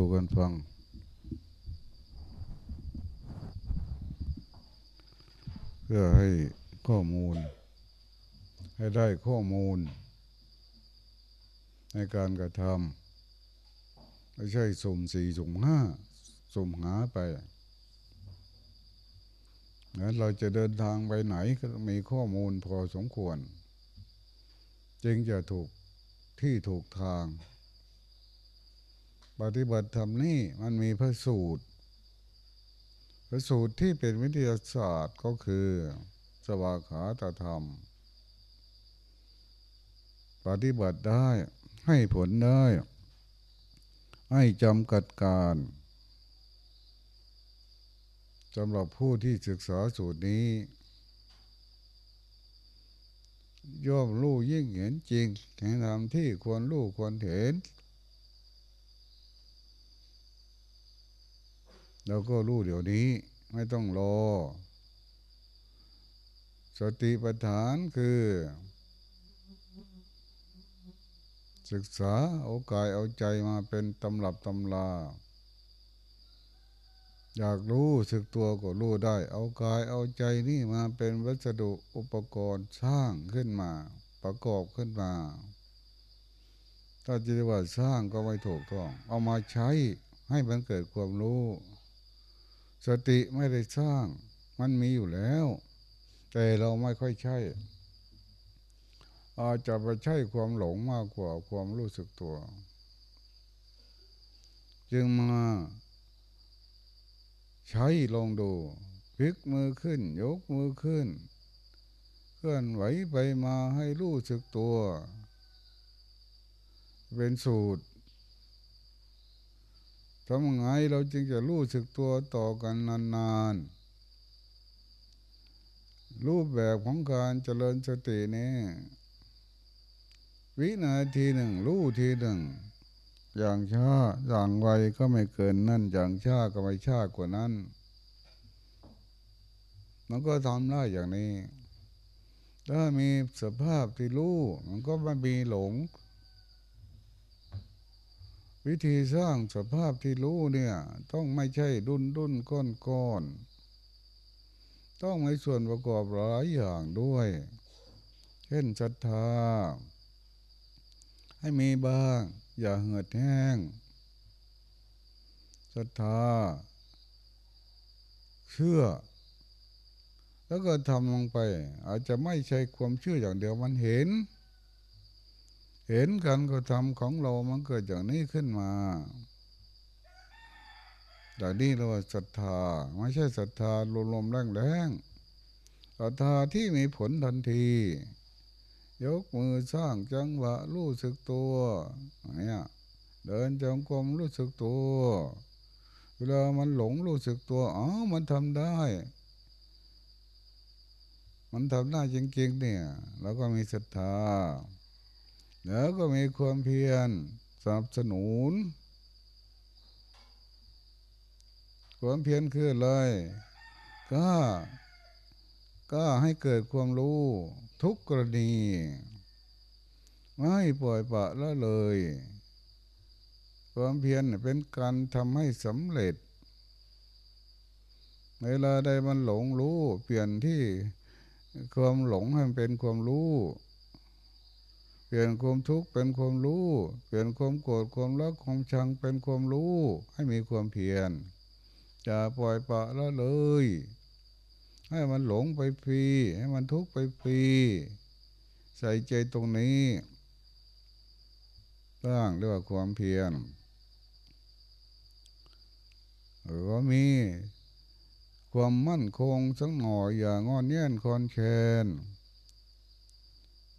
สู่กันฟัง เพื่อให้ข้อมูล ให้ได้ข้อมูล ในการกระทำไม่ใช่สุ่มสี่สุ่มห้าสุ่มหาไปงั้นเราจะเดินทางไปไหนก็ต้องมีข้อมูลพอสมควร จึงจะถูกที่ถูกทาง ปฏิบัติธรรมนี่มันมีพระสูตร พระสูตรที่เป็นวิทยาศาสตร์ก็คือ สวากขาตธรรม ปฏิบัติได้ให้ผลได้ ให้จำกัดการสำหรับผู้ที่ศึกษาสูตรนี้ ย่อมรู้ยิ่งเห็นจริงแห่งธรรมที่ควรรู้ควรเห็น เราก็รู้เดี๋ยวนี้ไม่ต้องรอ สติปัฏฐานคือ ศึกษาเอากายเอาใจมาเป็นตำรับตำลา อยากรู้สึกตัวก็รู้ได้ เอากายเอาใจนี่มาเป็นวัสดุอุปกรณ์สร้างขึ้นมา ประกอบขึ้นมา ถ้าจะว่าสร้างก็ไม่ถูกต้อง เอามาใช้ให้มันเกิดความรู้ สติไม่ได้สร้าง มันมีอยู่แล้ว แต่เราไม่ค่อยใช้อาจจะไปใช้ความหลงมากกว่าความรู้สึกตัว จึงมาใช้ลองดูพลิกมือขึ้น ยกมือขึ้น เคลื่อนไหวไปมาให้รู้สึกตัว เป็นสูตร ทำไงเราจึงจะรู้สึกตัวต่อกันนานๆ รูปแบบของการเจริญสตินี่วินาทีหนึ่งรู้ทีหนึ่ง อย่างช้าอย่างไวก็ไม่เกินนั่น อย่างช้าก็ไม่ช้ากว่านั้น มันก็ทำได้อย่างนี้ ถ้ามีสภาพที่รู้ มันก็ไม่มีหลง วิธีสร้างสภาพที่รู้เนี่ย ต้องไม่ใช่ดุนดุนก้อนก้อน ต้องมีส่วนประกอบหลายอย่างด้วย เช่นศรัทธา ให้มีบ้าง อย่าเหือดแห้งศรัทธา เชื่อ แล้วก็ทำลงไป อาจจะไม่ใช่ความเชื่ออย่างเดียวมันเห็น เห็นกันก็ทำของเรามันเกิดอย่างนี้ขึ้นมาแต่นี่เราศรัทธาไม่ใช่ศรัทธาลมๆแรงๆศรัทธาที่มีผลทันที ยกมือสร้างจังหวะรู้สึกตัวเนี่ยเดินจงกรมรู้สึกตัว เวลามันหลงรู้สึกตัวอ๋อมันทำได้ มันทำได้จริงๆเนี่ยเราก็มีศรัทธา แล้วก็มีความเพียรสนับสนุน ความเพียรคืออะไรก็ก็ให้เกิดความรู้ทุกกรณี ไม่ปล่อยปะละเลย ความเพียรเป็นการทำให้สำเร็จ เวลาใดมันหลงรู้ เปลี่ยนที่ความหลงให้เป็นความรู้ เปลี่ยนความทุกข์เป็นความรู้ เปลี่ยนความโกรธความรักความชังเป็นความรู้ ให้มีความเพียรจะปล่อยปะละเลย ให้มันหลงไปฟรีให้มันทุกข์ไปฟรีใส่ใจตรงนี้บ้างเรียกว่าความเพียรหรือว่ามีความมั่นคงสักหน่อยอย่างงอนเงี้ยนคอนแคน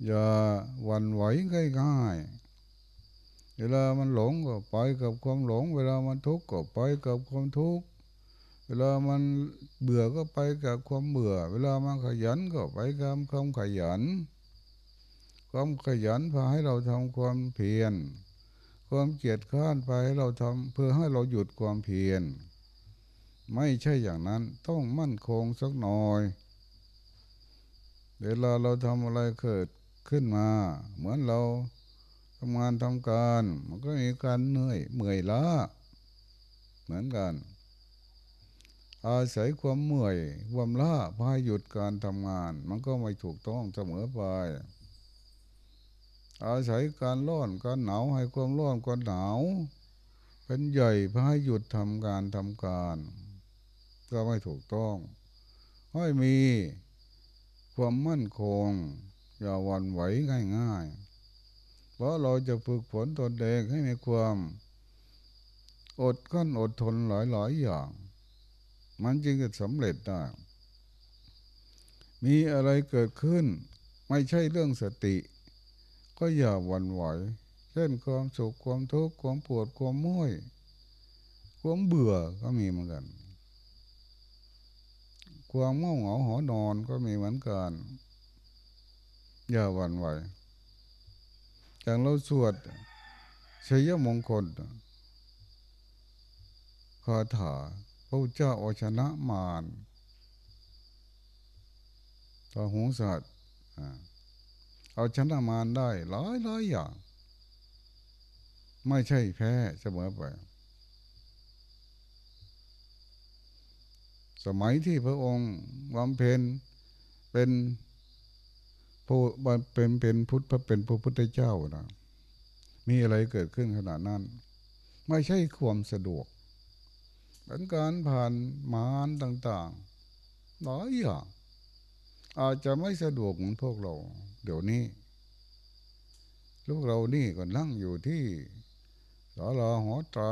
อย่าวันไหวง่ายๆเวลามันหลงก็ไปกับความหลง เวลามันทุกข์ก็ไปกับความทุกข์เวลามันเบื่อก็ไปกับความเบื่อ เวลามันขยันก็ไปกับความขยัน ความขยันพาให้เราทำความเพียร ความเกียจข้านไปให้เราทำเพื่อให้เราหยุดความเพียร ไม่ใช่อย่างนั้นต้องมั่นคงสักหน่อย เวลาเราทำอะไรเกิด ขึ้นมา เหมือนเราทำงานทำการ มันก็มีการเหนื่อยเมื่อยล้าเหมือนกัน อาศัยความเมื่อยความล้าพาหยุดการทำงาน มันก็ไม่ถูกต้องเสมอไป อาศัยการร้อนการหนาวให้ความร้อนความหนาวเป็นใหญ่พาหยุดทำการทำการ ก็ไม่ถูกต้องให้มีความมั่นคง อย่าหวั่นไหวง่ายๆ เพราะเราจะฝึกฝนตนเองให้มีความ อดกั้นอดทนหลายๆอย่าง มันจึงจะสำเร็จได้ มีอะไรเกิดขึ้น ไม่ใช่เรื่องสติ ก็อย่าหวั่นไหว เช่นความสุขความทุกข์ความปวดความมื่อยความเบื่อก็มีเหมือนกัน ความเงเหงาหอนอนก็มีเหมือนกัน อย่าหวั่นไหวอย่างเราสวดชัยมงคลคาถาพระเจ้าอาชนะมารต่อหงสัตว์เอาชนะมารได้หลายหลายอย่าง ไม่ใช่แพ้เสมอไป สมัยที่พระองค์บำเพ็ญเป็น ผู้เป็นเป็นพุทธเป็นพระพุทธเจ้านะมีอะไรเกิดขึ้นขนาดนั้น ไม่ใช่ความสะดวกเป็นการผ่านมารต่างๆหลายอย่างอาจจะไม่สะดวกเหมือนพวกเรา เดี๋ยวนี้ลูกเรานี่ก็นั่งอยู่ที่ศาลาหอไตร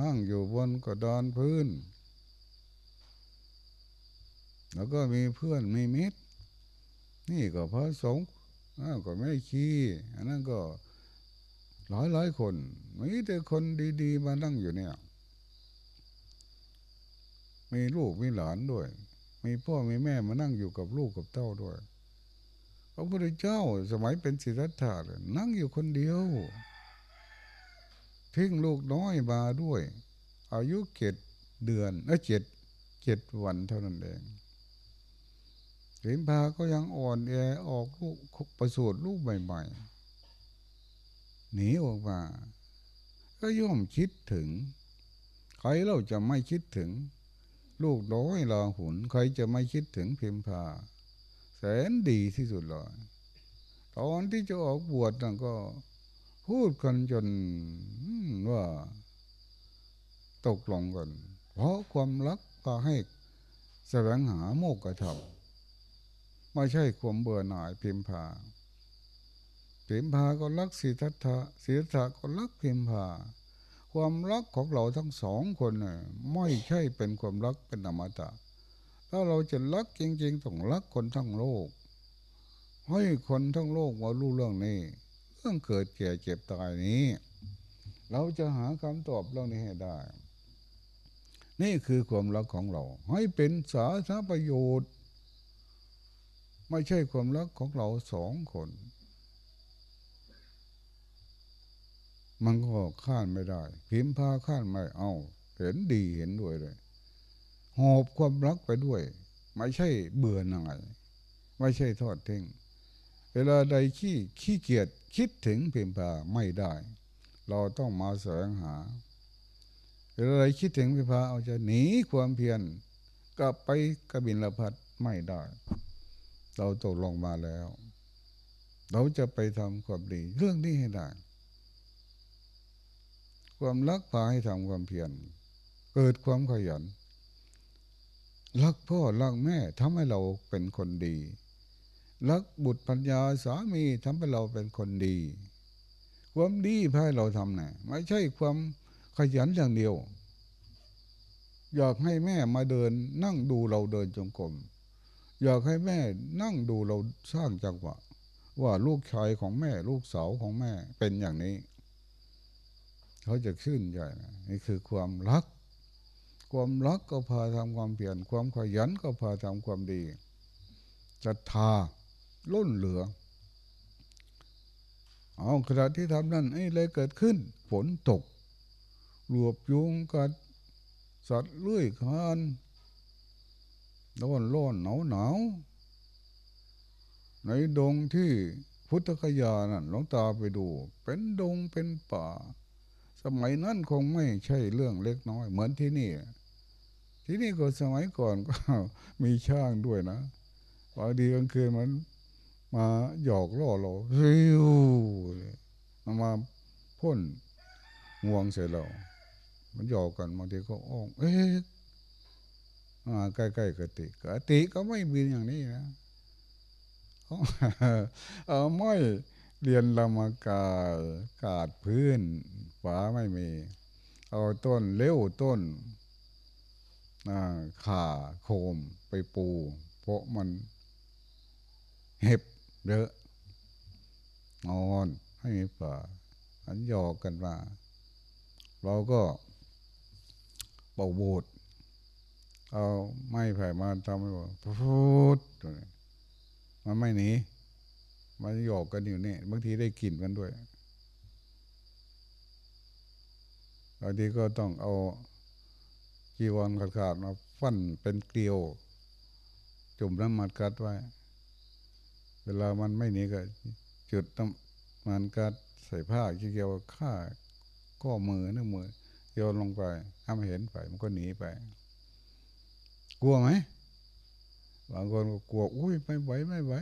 นั่งอยู่บนกระดานพื้น แล้วก็มีเพื่อนมีมิตร นี่ก็พระสงฆ์ก็ไม่ขี้อันนั้นก็หลายหลายคนมีแต่คนดีๆ มานั่งอยู่เนี่ย มีลูกมีหลานด้วย มีพ่อมีแม่มานั่งอยู่กับลูกกับเต้าด้วยพระพุทธเจ้าสมัยเป็นศิรัทธานั่งอยู่คนเดียว ทิ้งลูกน้อยมาด้วย อายุเจ็ดเดือนเออเจ็ดเจ็ดวันเท่านั้นเอง เห็นพาก็ยังอ่อนแอออกลูกประสูติลูกใหม่ๆหนีออกมา ก็ย่อมคิดถึง ใครเราจะไม่คิดถึง ลูกน้อยลาหุนใครจะไม่คิดถึงพิมพา แสนดีที่สุดเลยตอนที่จะออกบวชนั่นก็ พูดกันจนว่า ตกลงกัน เพราะความรักพาให้แสวงหาโมกขธรรม ไม่ใช่ความเบื่อหน่ายพิมพาพิมพาก็รักสีทัตถะสีทัตถะก็รักพิมพาความรักของเราทั้งสองคนน่ะไม่ใช่เป็นความรักเป็นอมตะ ถ้าเราจะรักจริง ๆต้องรักคนทั้งโลก ให้คนทั้งโลกมารู้เรื่องนี้ เรื่องเกิดแก่เจ็บตายนี้ เราจะหาคำตอบเรื่องนี้ให้ได้ นี่คือความรักของเรา ให้เป็นสาธารณประโยชน์ ไม่ใช่ความรักของเราสองคน มันก็ข้านไม่ได้พิมพาข้านไม่เอา เห็นดีเห็นด้วยเลยหอบความรักไปด้วย ไม่ใช่เบื่อหน่ายไม่ใช่ทอดทิ้งเวลาใดขี้ขี้เกียจคิดถึงพิมพาไม่ได้ เราต้องมาแสวงหาเวลาใดคิดถึงพิมพาเอาจะหนีความเพียรกลับไปกบินละพัดไม่ได้ เราตกลงมาแล้ว เราจะไปทำความดี เรื่องนี้ให้ได้ ความรักพาให้ทำความเพียรเกิดความขยันรักพ่อรักแม่ทำให้เราเป็นคนดีรักบุตรปัญญาสามีทำให้เราเป็นคนดี ความดีพาให้เราทำไงไม่ใช่ความขยันอย่างเดียว อยากให้แม่มาเดินนั่งดูเราเดินจงกรม อยากให้แม่นั่งดูเราสร้างจังหวะ ว่าลูกชายของแม่ ลูกสาวของแม่เป็นอย่างนี้ เขาจะชื่นใจนะนี่คือความรัก ความรักก็พาทำความเปลี่ยน ความขยันก็พาทำความดีศรัทธาล้นเหลือเอาขณะที่ทำนั่นไอ้เลยเกิดขึ้น ฝนตก รวบยุงกัดสัตว์เลื้อยคาน ร้อนร้อนหนาวหนาวในดงที่พุทธคยานั่นหลวงตาไปดู เป็นดงเป็นป่า สมัยนั้นคงไม่ใช่เรื่องเล็กน้อย เหมือนที่นี่ ที่นี่ก็สมัยก่อนก็มีช่างด้วยนะบางทีกลางคืนมัน มาหยอกล่อเราริวมันมาพ่นงวงใส่เรา มันหยอกกันบางทีก็อ้อง เอ๊ะ มาใกล้ๆกติกติก็ไม่บินอย่างนี้นะเอาไม่เรียนลำกายกาดพื้นฝาไม่มี เอาต้นเลี้ยวต้นข่าโคมไปปู เพราะมันเห็บเยอะนอนให้มีป่าอันยอกกันมาเราก็เป่าโบด เอาไม้ไผ่มาทำให้บอกพูดมันไม่หนีมันหยอกกันอยู่เนี่ยบางทีได้กลิ่นกันด้วยบางทีก็ต้องเอาจีวรขาดๆมาฟันเป็นเกลียว จุ่มน้ำมันกัดไว้ เวลามันไม่หนีก็จุดน้ำมันกัดใส่ผ้าเกี่ยวข้าก็มือนึกมือโยนลงไปถ้าม่เห็นไปมันก็หนีไป กลัวไหมบางคนก็กลัวอุ้ยไม่ไหวไม่ไหว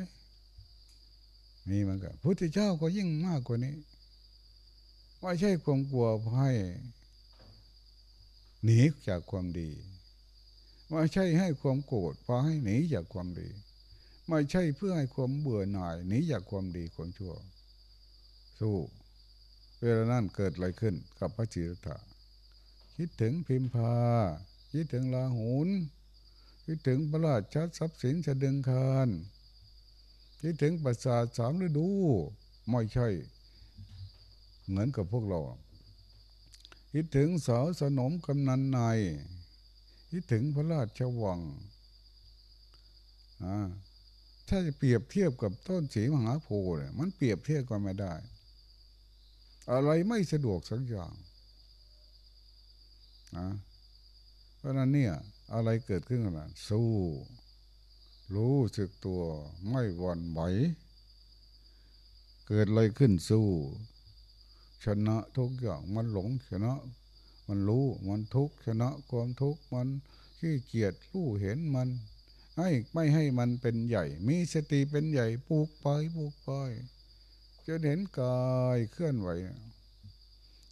นี่มันก็พุทธเจ้าก็ยิ่งมากกว่านี้ไม่ใช่ความกลัวให้หนีจากความดีไม่ใช่ให้ความโกรธพอให้หนีจากความดี ไม่ใช่เพื่อให้ความเบื่อหน่ายหนีจากความดีความชั่ว สู้เวลานั้นเกิดอะไรขึ้นกับพระจิรธาคิดถึงพิมพา คิดถึงลาหุน คิดถึงพระราชทรัพย์สินจะดึงคานคิดถึงประสาทสามฤดู ไม่ใช่ เหมือนกับพวกเรา คิดถึงสาวสนมกำนันนายคิดถึงพระราชวังถ้าจะเปรียบเทียบกับต้นสีมหาโพธิ์เนี่ยมันเปรียบเทียบกันไม่ได้ อะไรไม่สะดวกสักอย่างนะเพราะนั้นเนี่ย อะไรเกิดขึ้นกันสู้ รู้สึกตัวไม่หวั่นไหวเกิดอะไรขึ้นสู้ ชนะทุกอย่างมันหลงชนะ มันรู้มันทุกชนะความทุกข์มันขี้เกียจรู้เห็นมัน ให้ไม่ให้มันเป็นใหญ่ มีสติเป็นใหญ่ปลูกไปปลูกไปจะเห็นกายเคลื่อนไหว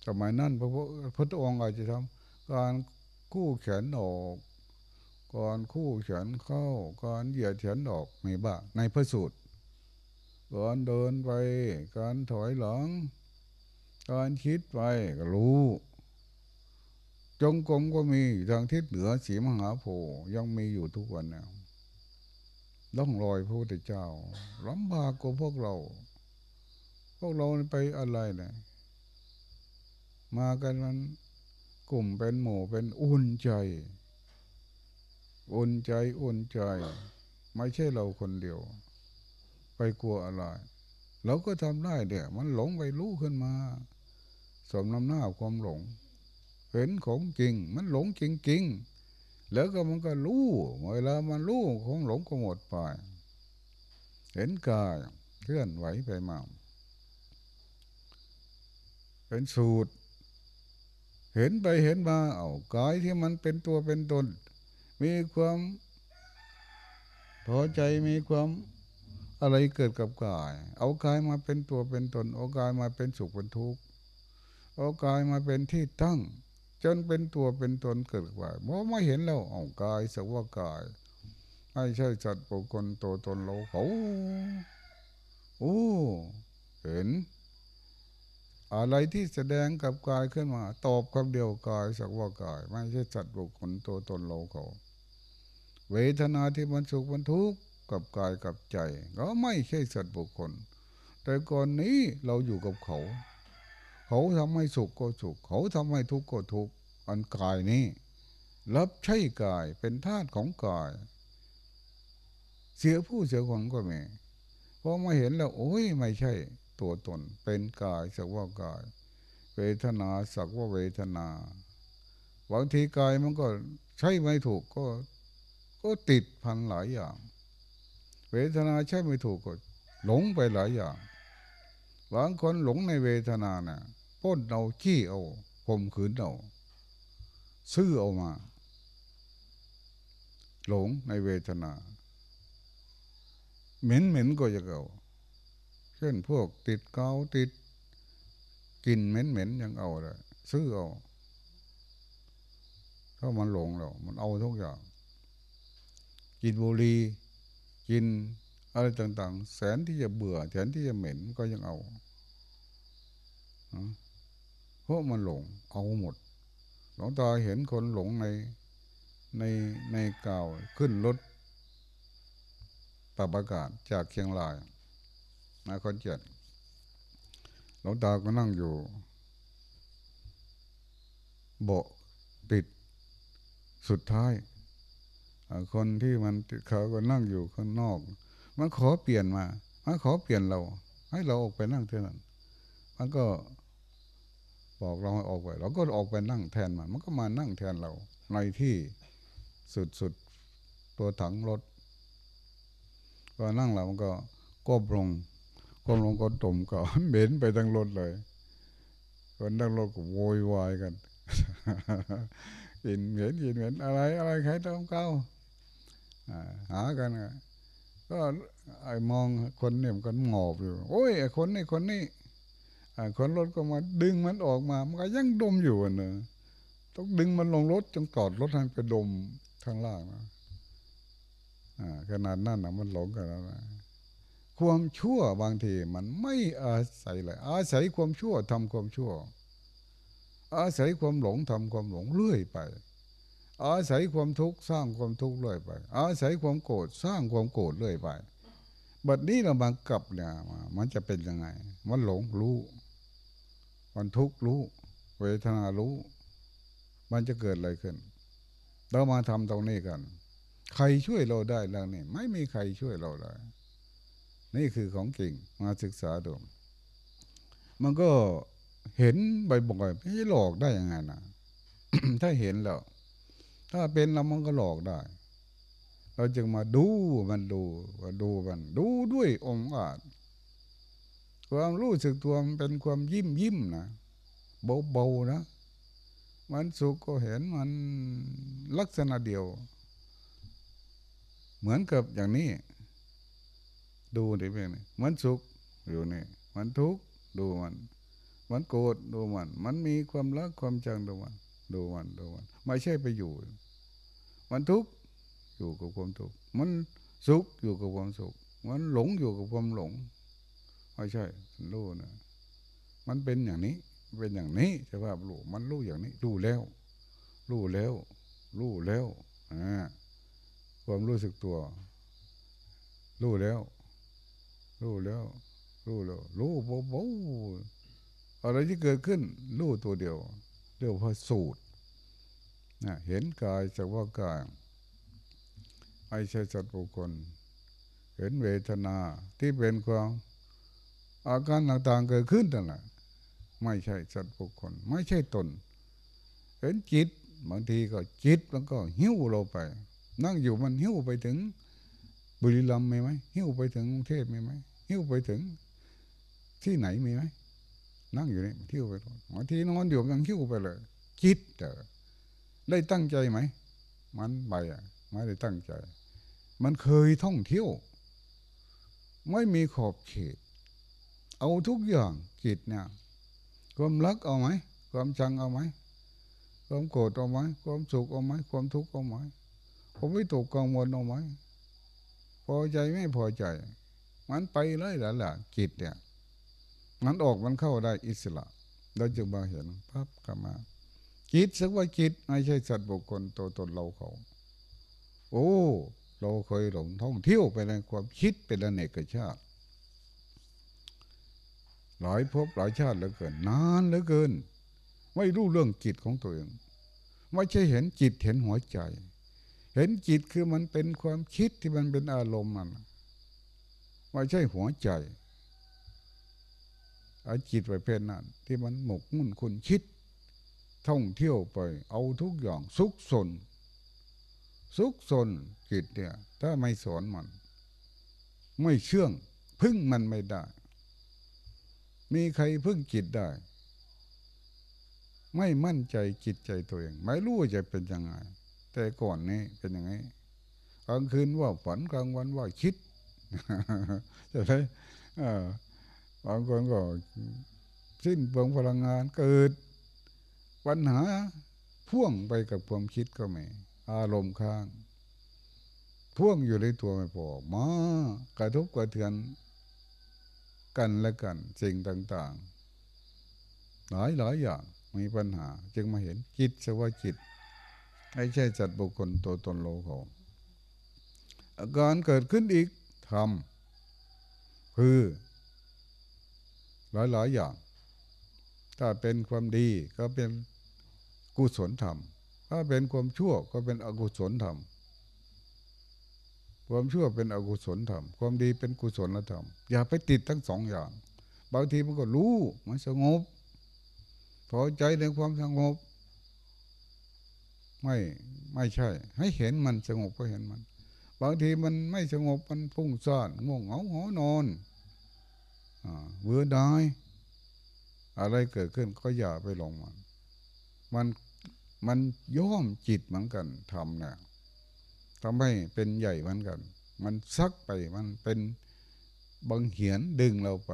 สมัยนั้นพระพุทธองค์อาจจะทำการคู่แขนออก ก่อนคู่แขนเข้าก่อนเหยียดแขนออกในบ้าในพระสูตรก่อนเดินไป การถอยหลัง การคิดไปก็รู้ จงกรมก็มีทางทิศเหนือสีมหาโพยังมีอยู่ทุกวันนี่ยล่องรอยพระพุทธเจ้าลำบากกว่าพวกเรา พวกเราไปอะไรเนี่ยมากันมันกลุ่มเป็นหมู่เป็นอุ่นใจ อุ่นใจอุ่นใจ ไม่ใช่เราคนเดียว ไปกลัวอะไร เราก็ทำได้เดี๋ยมันหลงไปรู้ขึ้นมา สมน้ำหน้าความหลง เห็นของจริง มันหลงจริงๆแล้วก็มันก็รู้เวลามันรู้ของหลงก็หมดไป เห็นกายเคลื่อนไหวไปมาเป็นสูตร เห็นไปเห็นมาเอากายที่มันเป็นตัวเป็นตน มีความพอใจมีความอะไรเกิดกับกาย เอากายมาเป็นตัวเป็นตน เอากายมาเป็นสุขเป็นทุกข์ เอากายมาเป็นที่ตั้ง จนเป็นตัวเป็นตนเกิดวาเพราะไม่เห็นแล้วเอากายสักว่ากายไม่ใช่จัดปุคคลตัวตนเราเขาโอ้เห็น อะไรที่แสดงกับกายขึ้นมา ตอบคำเดียวกายสักว่ากาย ไม่ใช่จัดบุคคลตัวตนเราเขา เวทนาที่มันสุขมันทุกข์กับกายกับใจ ก็ไม่ใช่สัตว์บุคคล แต่ก่อนนี้เราอยู่กับเขา เขาทำให้สุขก็สุข เขาทำให้ทุกข์ก็ทุกข์อันกายนี้ รับใช้กายเป็นธาตุของกาย เสียผู้เสียคนก็มีพอมาเห็นแล้ว โอ้ยไม่ใช่ ตัวตนเป็นกายสักว่ากาย เวทนาสักว่าเวทนาบางทีกายมันก็ใช่ไม่ถูกก็ ก็ติดพันหลายอย่าง เวทนาใช่ไม่ถูกก็หลงไปหลายอย่างบางคนหลงในเวทนานะ่ะ้นเอาขี้เอาข่มขืนเราซื้อเอามา หลงในเวทนา เหม็นเหม็นก็จะเก่าเช่นพวกติดเกาติดกินเหม็นเหม็นยังเอาเลยซื้อเอาถ้ามันหลงแล้วมันเอาทุกอย่าง กินบุหรี่กินอะไรต่างๆ แสนที่จะเบื่อแสนที่จะเหม็นก็ยังเอาเพราะมันหลงเอาหมด หลวงตาเห็นคนหลงในในในเก่าขึ้นรถปรับอากาศจากเชียงรายมาคอนเจ็ดหลวงตาก็นั่งอยู่เบาะติดสุดท้าย คนที่มันเขาก็นั่งอยู่ข้างนอก มันขอเปลี่ยนมา มันขอเปลี่ยนเรา ให้เราออกไปนั่งเท่านั้นมันก็บอกเราให้ออกไป เราก็ออกไปนั่งแทนมัน มันก็มานั่งแทนเรา ในที่สุดๆตัวถังรถ ก็นั่งแล้วมันก็ก้มลงก้มลงก็ตมก็เหม็นไปทั้งรถเลย คนนั่งรถก็โวยวายกันกินเหม็นกินเหม็นอะไรอะไรใครต้องเก้า หากันก็ไอ้มองคนเนี่ยมันก็หมอบอยู่โอ้ยไอ้คนนี่คนนี้คนรถก็มาดึงมันออกมา มันก็ยังดมอยู่เนอะต้องดึงมันลงรถจนกอดรถให้ไปดมข้างล่างนะขนาดนั้นนะมันหลงกันแล้วนะความชั่วบางทีมันไม่อาศัยเลยอาศัยความชั่วทำความชั่ว อาศัยความหลงทำความหลงเรื่อยไป อาศัยความทุกข์สร้างความทุกข์เรื่อยไป อาศัยความโกรธสร้างความโกรธเรื่อยไปบัดนี้เราบังกับเนี่ยมันจะเป็นยังไง มันหลงรู้มันทุกข์รู้ เวทนารู้ มันจะเกิดอะไรขึ้น เรามาทำตรงนี้กัน ใครช่วยเราได้แล้วนี่ ไม่มีใครช่วยเราได้นี่คือของจริงมาศึกษาดูมันก็เห็นบ่อยๆไม่หลอกได้ยังไงนะถ้าเห็นแล้ว ถ้าเป็นเรามันก็หลอกได้ เราจึงมาดูมันดูว่าดูมัน ดูด้วยองค์อาจความรู้สึกตัวมันเป็นความยิ้มยิ้มนะเบาๆนะ มันสุขก็เห็นมันลักษณะเดียว เหมือนกับอย่างนี้ ดูดิเพื่อนมันสุขอยู่นี่มันทุกข์ดูมัน มันโกรธดูมัน มันมีความรักความจังดูมัน ดูมันดูมันไม่ใช่ไปอยู่ มันทุกข์อยู่กับความทุกข์มันสุขอยู่กับความสุข มันหลงอยู่กับความหลงไม่ใช่รู้นะมันเป็นอย่างนี้เป็นอย่างนี้ใช่ป่ะรู้มันรู้อย่างนี้รู้แล้วรู้แล้วรู้แล้วอ่าความรู้สึกตัวรู้แล้วรู้แล้วรู้แล้วรู้โบอะไรที่เกิดขึ้นรู้ตัวเดียว เรียกว่าสูตรนะเห็นกายจากว่ากายไอ้ใช่สัตว์บุคคล เห็นเวทนาที่เป็นความอาการต่างๆเกิดขึ้นนั่นแหละไม่ใช่สัตว์บุคคล ไม่ใช่ตน เห็นจิตบางทีก็จิตมันก็หิ้วเราไป นั่งอยู่มันหิ้วไปถึง บุรีรัมย์มีไหมหิ้วไปถึงกรุงเทพมีไหมหิ้วไปถึงที่ไหนมีไหม นั่งอยู่นี่หิ้วไปบางทีนอนอยู่ยังหิ้วไปเลย คิดเออได้ตั้งใจไหม มันไปอะไม่ได้ตั้งใจ มันเคยท่องเที่ยว ไม่มีขอบเขต เอาทุกอย่างจิตเนี่ยความรักเอาไหม ความชังเอาไหม ความโกรธเอาไหม ความสุขเอาไหม ความทุกข์เอาไหมผมไม่ตกกังวลเอาไหมพอใจไม่พอใจ มันไปเลยแล้วล่ะจิตเนี่ย มันออกมันเข้าได้อิสระ เราจึงมาเห็นปั๊บกลับมาจิตสักว่าจิตไม่ใช่สัตว์บุคคลตัวตนเราเขา โอ้ เราเคยหลงท่องเที่ยวไปในความคิดเป็นอเนกชาติ หลายภพหลายชาติเหลือเกิน นานเหลือเกิน ไม่รู้เรื่องจิตของตัวเอง ไม่ใช่เห็นจิตเห็นหัวใจ เห็นจิตคือมันเป็นความคิดที่มันเป็นอารมณ์มันไม่ใช่หัวใจ อาจิตไปเพศนั้นที่มันหมกมุ่นคุณคิด ท่องเที่ยวไป เอาทุกอย่างซุกซนซุกซนจิตเนี่ย ถ้าไม่สอนมัน ไม่เชื่อง พึ่งมันไม่ได้ มีใครพึ่งจิตได้ ไม่มั่นใจจิตใจตัวเอง ไม่รู้ว่าจะเป็นยังไง แต่ก่อนนี้เป็นยังไงกลางคืนว่าฝันกลางวันว่าคิดจะได้ บางคนก็สิ้นเปลืองพลังงานเกิด ปัญหาพ่วงไปกับความคิดก็ไม่อารมณ์ข้าง พ่วงอยู่ในตัวไม่พอมากระทบกระเทือนกันและกันสิ่งต่าง ๆ หลายหลายอย่างมีปัญหา จึงมาเห็นจิตสว่าจิตไม่ใช่จัดบุคคลตัวตนโลกของอาการเกิดขึ้นอีกทำคือ หลายหลายอย่าง ถ้าเป็นความดีก็เป็นกุศลธรรม ถ้าเป็นความชั่วก็เป็นอกุศลธรรม ความชั่วเป็นอกุศลธรรม ความดีเป็นกุศลธรรม อย่าไปติดทั้งสองอย่าง บางทีมันก็รู้มันสงบพอใจในความสงบ ไม่ไม่ใช่ ให้เห็นมันสงบก็เห็นมัน บางทีมันไม่สงบมันพุ่งซ่านง่วงเหงาหอนอน เบื่อได้ อะไรเกิดขึ้นก็อย่าไปลงมัน มันมันย่อมจิตเหมือนกันทำเนี่ยทำให้เป็นใหญ่เหมือนกัน มันซักไปมันเป็นบังเหียนดึงเราไป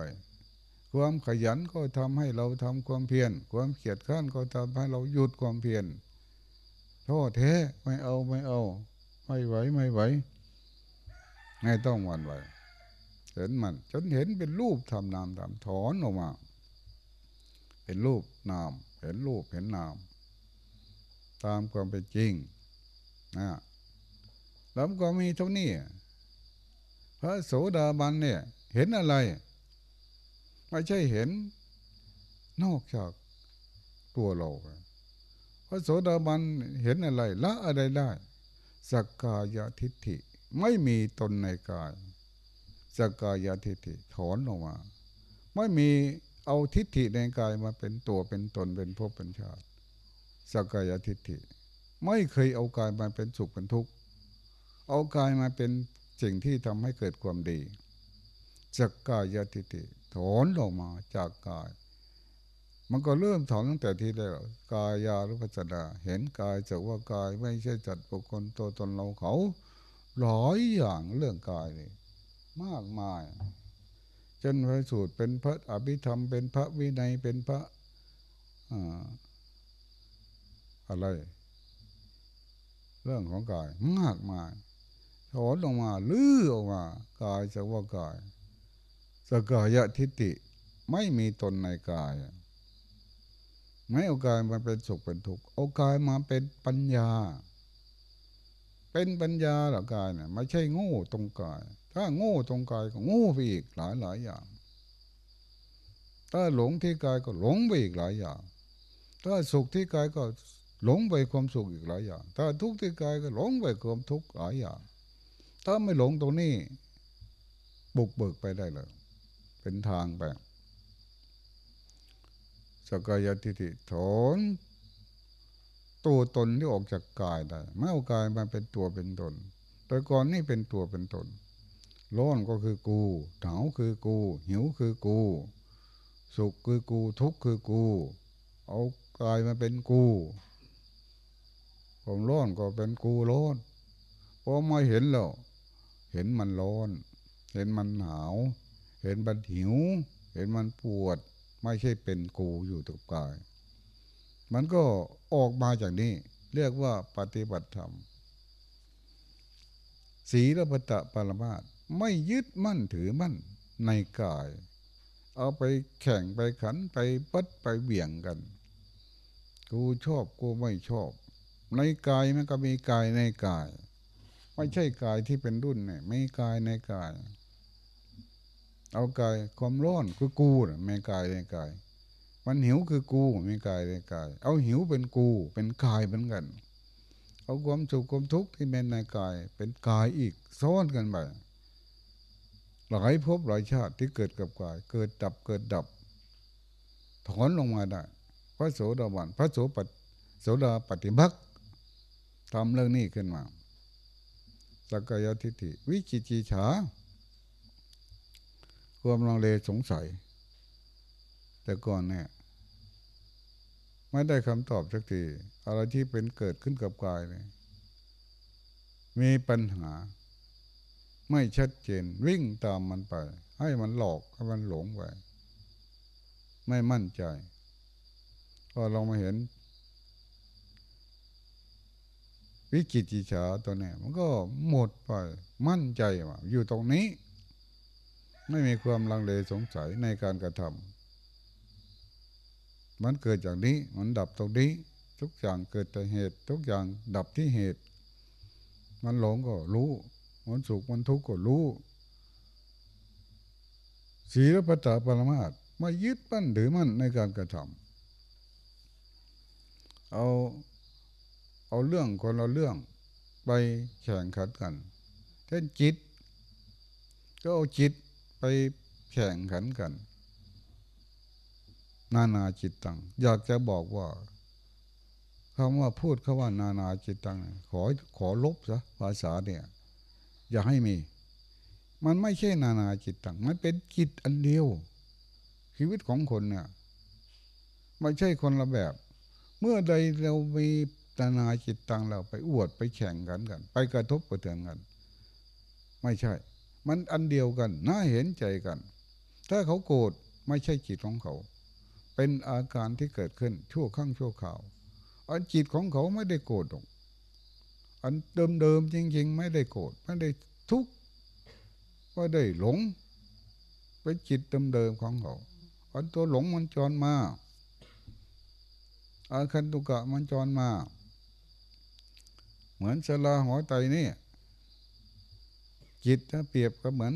ความขยันก็ทำให้เราทำความเพียร ความเกียดข้านก็ทำให้เราหยุดความเพียรโทษแท้ไม่เอาไม่เอา ไม่ไหวไม่ไหวไม่ต้องหวั่นไหว เห็นมันจนเห็นเป็นรูปทำนามทำถอนออกมาเห็นรูปนาม เห็นรูปเห็นนาม ตามความเป็นจริงนะแล้วก็มีเท่านี้พระโสดาบันเนี่ย เห็นอะไร ไม่ใช่เห็น นอกจากตัวเราพระโสดาบันเห็นอะไรละอะไรได้สักกายทิฏฐิไม่มีตนในกาย สกายทิฏฐิถอนออกมา ไม่มีเอาทิฏฐิในกายมาเป็นตัวเป็นตนเป็นภพเป็นชาติสกายทิฏฐิ ไม่เคยเอากายมาเป็นสุขเป็นทุกข์เอากายมาเป็นสิ่งที่ทำให้เกิดความดีสกายทิฏฐิถอนออกมาจากกาย มันก็เริ่มถอนตั้งแต่ที่แล้วกายาลุปัจนาเห็นกายจากว่ากายไม่ใช่จัดบุคคลตัวตนเราเขาหลายอย่างเรื่องกายนี่ มากมาย จนพระสูตรเป็นพระอภิธรรม เป็นพระวินัยเป็นพระอะไร เรื่องของกายมากมายถอนลงมาลื้อออกมากายจะว่ากายสกายทิฏฐิไม่มีตนในกาย ไม่เอากายมาเป็นสุขเป็นทุกข์เอากายมาเป็นปัญญา เป็นปัญญาหรอกายเนี่ยไม่ใช่โง่ตรงกาย ถ้าโง่ตรงกายก็โง่ไปอีกหลายหลายอย่าง ถ้าหลงที่กายก็หลงไปอีกหลายอย่าง ถ้าสุขที่กายก็หลงไปความสุขอีกหลายอย่าง ถ้าทุกข์ที่กายก็หลงไปความทุกข์หลายอย่าง ถ้าไม่หลงตรงนี้บุกเบิกไปได้เลย เป็นทางไปสกายทิฏฐิถอนตัวตนที่ออกจากกายได้ ไม่เอากายมาเป็นตัวเป็นตน แต่ก่อนนี่เป็นตัวเป็นตน ร้อนก็คือกูหนาวคือกู หิวคือกู สุขคือกู ทุกข์คือกู เอากายมาเป็นกูความร้อนก็เป็นกูร้อนพอมาเห็นแล้วเห็นมันร้อน เห็นมันหนาว เห็นมันหิว เห็นมันปวด ไม่ใช่เป็นกูอยู่กับกาย มันก็ออกมาจากนี้ เรียกว่าปฏิบัติธรรมสีรปตะปรมาต ไม่ยึดมั่นถือมั่นในกาย เอาไปแข่งไปขันไปปัดไปเบี่ยงกัน กูชอบกูไม่ชอบ ในกายมันก็มีกายในกาย ไม่ใช่กายที่เป็นรุ่นเนี่ยไม่กายในกาย เอากายความร้อนคือกูนะไม่กายในกาย มันหิวคือกูไม่กายในกาย เอาหิวเป็นกูเป็นกายเหมือนกันเอาความสุขความทุกข์ที่เป็นในกาย เป็นกายอีกซ้อนกันไป หลายภพหลายชาติที่เกิดกับกาย เกิดดับเกิดดับ ถอนลงมาได้ พระโสดาบันพระโสปโสดาปฏิบักทำเรื่องนี้ขึ้นมาสักกายทิฏฐิวิจิจิฉาความลังเลสงสัย แต่ก่อนเนี่ยไม่ได้คำตอบสักทีอะไรที่เป็นเกิดขึ้นกับกายเนี่ยมีปัญหา ไม่ชัดเจน วิ่งตามมันไป ให้มันหลอกให้มันหลงไปไม่มั่นใจพอเรามาเห็น วิจิตรฉาตัวนี้มันก็หมดไป มั่นใจว่าอยู่ตรงนี้ ไม่มีความลังเลสงสัยในการกระทำมันเกิดจากนี้มันดับตรงนี้ ทุกอย่างเกิดแต่เหตุ ทุกอย่างดับที่เหตุ มันหลงก็รู้ มันสุขมันทุกข์ก็รู้ศีลปัตตาปรมาตไม่ยึดมั่นถือมั่นในการกระทำเอาเอาเรื่องคนเราเรื่องไปแข่งขันกันเช่นจิต ก็เอาจิตไปแข่งขันกัน นานาจิตตัง อยากจะบอกว่าคำว่าพูดคาว่านานาจิตตัง ขอขอลบซะภาษาเนี่ย อย่าให้มี มันไม่ใช่นานาจิตตังมันเป็นจิตอันเดียว ชีวิตของคนเนี่ยไม่ใช่คนละแบบ เมื่อใดเรามีนานาจิตตังเราไปอวดไปแข่งกันกัน ไปกระทบกระเทือนกัน ไม่ใช่ มันอันเดียวกันน่าเห็นใจกัน ถ้าเขาโกรธไม่ใช่จิตของเขา เป็นอาการที่เกิดขึ้นชั่วข้งชั่วข่าวอันจิตของเขาไม่ได้โกรธหรอก อันเดิมๆจริง ๆ ไม่ได้โกรธไม่ได้ทุกข์ไม่ได้หลงเป็นจิตเดิมๆของเขาอันตัวหลงมันจรมาอาคันตุกะมันจรมา เหมือนสลาหัวใจนี่ จิตถ้าเปรียบก็เหมือน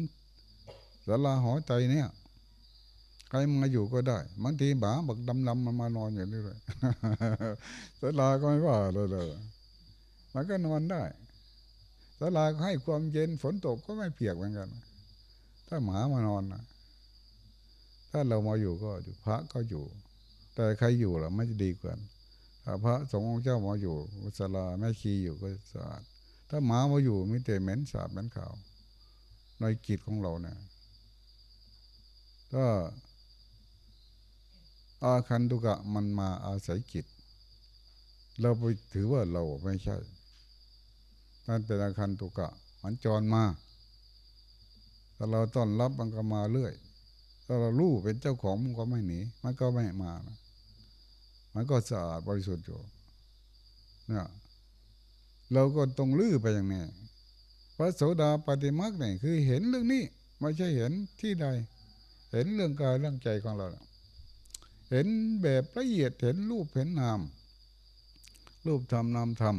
สลาหอใจเนี่ยใครมาอยู่ก็ได้บางทีบาบักดำลำมันมานอนอย่างนี้เลยสลาก็ไม่ว่าเลยเลย มันก็นอนได้สลาให้ความเย็นฝนตกก็ไม่เปียกเหมือนกัน ถ้าหมามานอนนะถ้าเรามาอยู่ก็อยู่พระก็อยู่ แต่ใครอยู่ล่ะไม่จะดีกว่าถ้าพระสงฆ์องค์เจ้ามาอยู่สลาแม่ชีอยู่ก็สะอาด ถ้าหมามาอยู่มีแต่เหม็นสาบเหม็นขาวในจิตของเราเนี่ยก็อาคันตุกะมันมาอาศัยจิตเราไปถือว่าเราไม่ใช่ มันเป็นอาคันตุกะมันจรมาถ้าเราต้อนรับมันก็มาเรื่อยถ้าเรารู้เป็นเจ้าของมันก็ไม่หนี มันก็ไม่มานะมันก็สะอาดบริสุทธิ์อยู่เนี่ยเราก็ต้องลื้อไปอย่างนี้พระโสดาปฏิมาคเนี่ยคือเห็นเรื่องนี้ไม่ใช่เห็นที่ใด เห็นเรื่องกายเรื่องใจของเรา เห็นแบบละเอียดเห็นรูปเห็นนาม รูปธรรมนามธรรม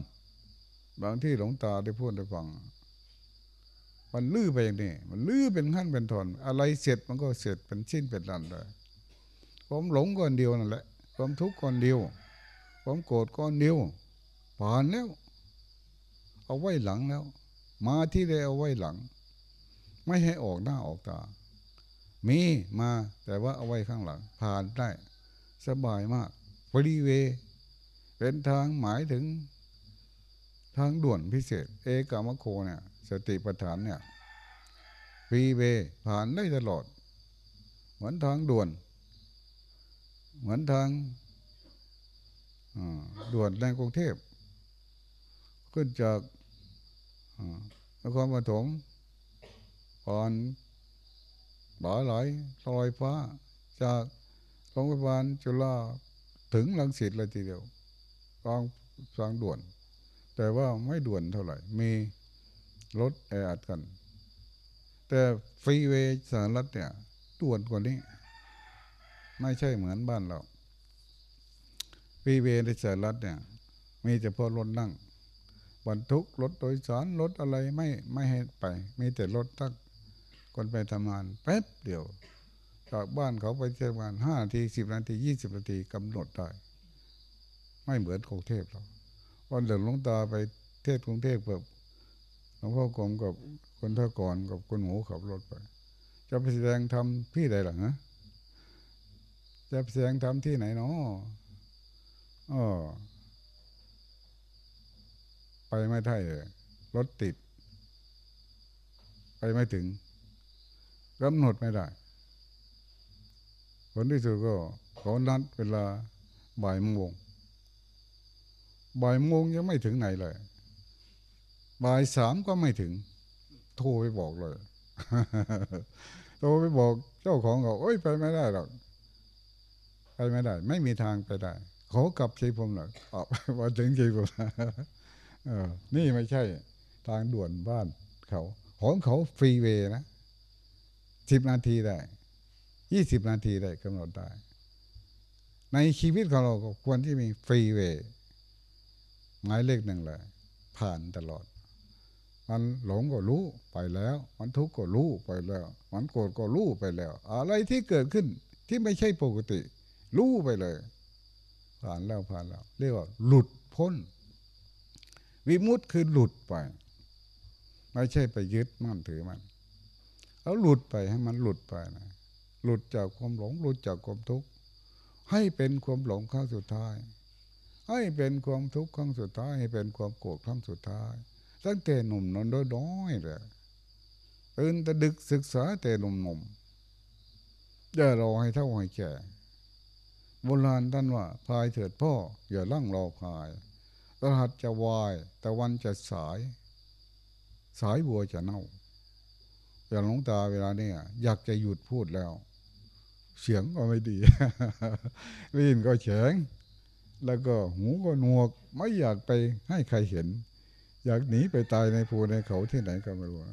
บางที่หลวงตาได้พูดได้ฟัง มันลื้อไปอย่างนี้ มันลื้อเป็นขั้นเป็นตอน อะไรเสร็จมันก็เสร็จเป็นชิ้นเป็นรันเลยความหลงก้อนเดียวนั่นแหละความทุกข์ก้อนเดียวความโกรธก้อนเดียวผ่านแล้ว เอาไว้หลังแล้ว มาที่ได้เอาไว้หลัง ไม่ให้ออกหน้าออกตา มีมาแต่ว่าเอาไว้ข้างหลัง ผ่านได้ สบายมากฟรีเว เป็นทางหมายถึง ทางด่วนพิเศษ เอกามโคเนี่ยสติปัฏฐานเนี่ยฟีเวผ่านได้ตลอด เหมือนทางด่วน เหมือนทางด่วนในกรุงเทพ ขึ้นจากนครปฐมผ่านบ่าไหลลอยฟ้า จากโรงพยาบาลจุฬาถึงลังสิตเลยทีเดียวกองทางด่วน แต่ว่าไม่ด่วนเท่าไหร่ มีรถแออัดกัน แต่ฟรีเวย์สหรัฐเนี่ยด่วนกว่านี้ ไม่ใช่เหมือนบ้านเราฟรีเวย์ในสหรัฐเนี่ย มีเฉพาะรถนั่งบรรทุกรถโดยสารรถอะไรไม่ไม่ให้ไป มีแต่รถตักคนไปทำงานแป๊บเดียวจากบ้านเขาไปที่ยวงานห้านาทีสิบนาทียี่สิบนาทีกำหนดได้ ไม่เหมือนกรุงเทพหรอก วันเดินลงตาไปเทศกรุงเทพแบบหลวงพ่อกรมกับคนท่ากรกับคนหมูขับรถไป จะไปแสดงทำที่ใดหรอฮะจะไปแสดงทำที่ไหนเนาะอ๋อไปไม่ได้เลยรถติด ไปไม่ถึงกำหนดไม่ได้ผลที่สุดก็เขานัดเวลาบ่ายโมง บ่ายโมงยังไม่ถึงไหนเลย บ่ายสามก็ไม่ถึง โทรไปบอกเลย โทรไปบอกเจ้าของเขาโอ้ยไปไม่ได้หรอกไปไม่ได้ ไม่มีทางไปได้ขอกลับชีผมหน่อยออกมาถึงชีผมเออ นี่ไม่ใช่ ทางด่วนบ้านเขาของเขา freeway นะสิบนาทีได้ยี่สิบนาทีได้กำหนดได้ ในชีวิตของเราก็ควรที่มี freeway หมายเลขหนึ่งเลย ผ่านตลอด มันหลงก็รู้ไปแล้ว มันทุกข์ก็รู้ไปแล้ว มันโกรธก็รู้ไปแล้ว อะไรที่เกิดขึ้นที่ไม่ใช่ปกติ รู้ไปเลย ผ่านแล้วผ่านแล้ว เรียกว่า หลุดพ้น วิมุตติคือหลุดไป ไม่ใช่ไปยึดมั่นถือมันแล้วหลุดไปให้มันหลุดไปนะหลุดจากความหลงหลุดจากความทุกข์ให้เป็นความหลงครั้งสุดท้าย ให้เป็นความทุกข์ครั้งสุดท้ายให้เป็นความโกรธครั้งสุดท้าย ตั้งแต่หนุ่มนอนน้อยๆเลยตื่นแต่ดึกศึกษาแต่หนุ่มๆอย่ารอให้เท่าให้แก่โบราณท่านว่าพายเถิดพ่อ อย่าลั่งรอพายตลาดจะวายตะวันจะสาย สายบัวจะเน่าอย่างหลวงตาเวลาเนี่ยอยากจะหยุดพูดแล้ว เสียงก็ไม่ดีลิ้นก็แข็ง แล้วก็หูก็หนวก ไม่อยากไปให้ใครเห็น อยากหนีไปตายในภูในเขาที่ไหนก็ไม่รู้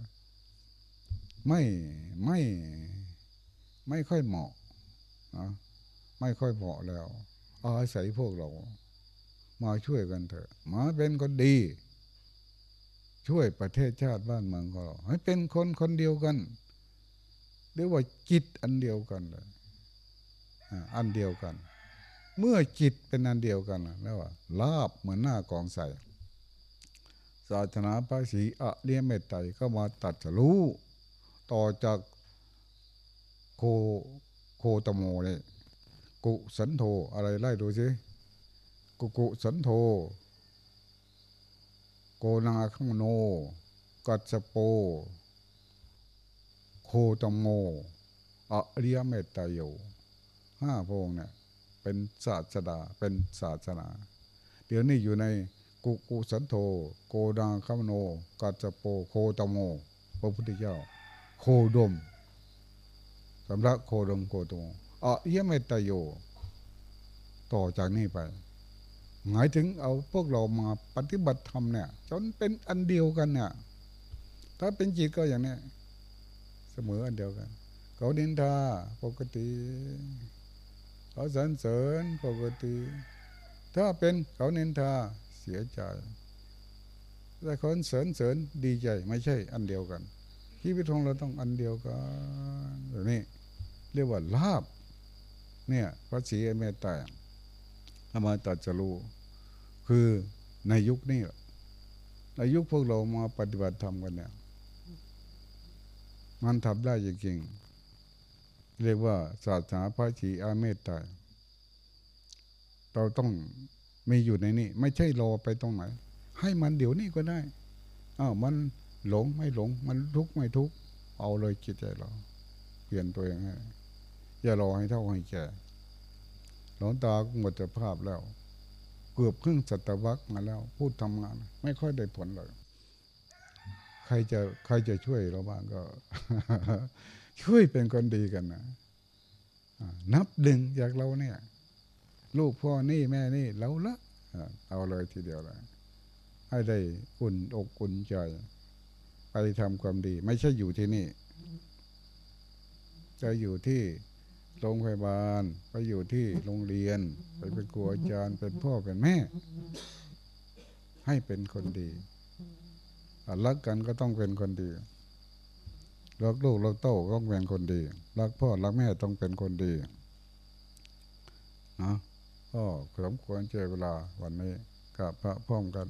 ไม่ไม่ไม่ค่อยเหมาะนะไม่ค่อยเหมาะแล้ว อาศัยพวกเรา มาช่วยกันเถอะ มาเป็นคนดี ช่วยประเทศชาติบ้านเมืองของเราให้เป็นคนคนเดียวกันเรียกว่าจิตอันเดียวกันเลยอันเดียวกัน เมื่อจิตเป็นอันเดียวกันนะเรียกว่าลาบเหมือนหน้ากองใส่ศาสนาพระศรีอะเลียเมตไตรก็มาตัดรู้ต่อจากโคโคตโมเนี่ยกุสันโธอะไรไล่ดูสิกุกุสันโธโกนาคังโน กัจโป โคตโมอะเรียเมตไตรโยห้าพระองเนี่ย เป็นศาสดาเป็นศาสนา เดี๋ยวนี้อยู่ในกุกุสันโธโกดังคัมโนกัจโปโคตโม พระพุทธเจ้า โคดมสำหรับโคดมโคตโมอะเยเมตโย ต่อจากนี้ไป หมายถึงเอาพวกเรามาปฏิบัติธรรมเนี่ย จนเป็นอันเดียวกันเนี่ย ถ้าเป็นจิตก็อย่างนี้เสมออันเดียวกัน เขาดินทาปกติ เขาสรรเสริญปกติ ถ้าเป็นเขาเนินทาเสียใจแต่คนเสริญเสริญดีใจไม่ใช่อันเดียวกันชีวิตของเราต้องอันเดียวกันแบบนี้เรียกว่าลาบ เนี่ยพระศรีเมตตาอามาตัดจรูคือในยุคนี้ในยุคพวกเรามาปฏิบัติธรรมกันเนี่ย มันทำได้จริงๆ เรียกว่าศาสนาพระศรีอาเมตตาเราต้องมีอยู่ในนี้ ไม่ใช่รอไปตรงไหน ให้มันเดี๋ยวนี้ก็ได้อ้าวมันหลงไม่หลง มันทุกข์ไม่ทุกข์เอาเลยจิตใจเรา เปลี่ยนตัวเองให้อย่ารอให้เท่าให้แก่หลวงตาหมดสภาพแล้ว เกือบครึ่งศตวรรษมาแล้ว พูดทำงาน ไม่ค่อยได้ผลเลย ใครจะใครจะช่วยเราบ้างก็ ช่วยเป็นคนดีกันนะนับดึงจากเราเนี่ย ลูกพ่อนี่แม่นี่เราละเอาเลยทีเดียวเลยให้ได้อุ่นอกอุ่นใจไปทำความดี ไม่ใช่อยู่ที่นี่ จะอยู่ที่โรงพยาบาล ไปอยู่ที่โรงเรียน ไปเป็นครูอาจารย์เป็นพ่อเป็นแม่ ให้เป็นคนดีรักกันก็ต้องเป็นคนดี รักลูกรักเต้าต้องเป็นคนดี รักพ่อรักแม่ต้องเป็นคนดีนะก็สมควรเจอเวลาวันนี้กับพระพร้อมกัน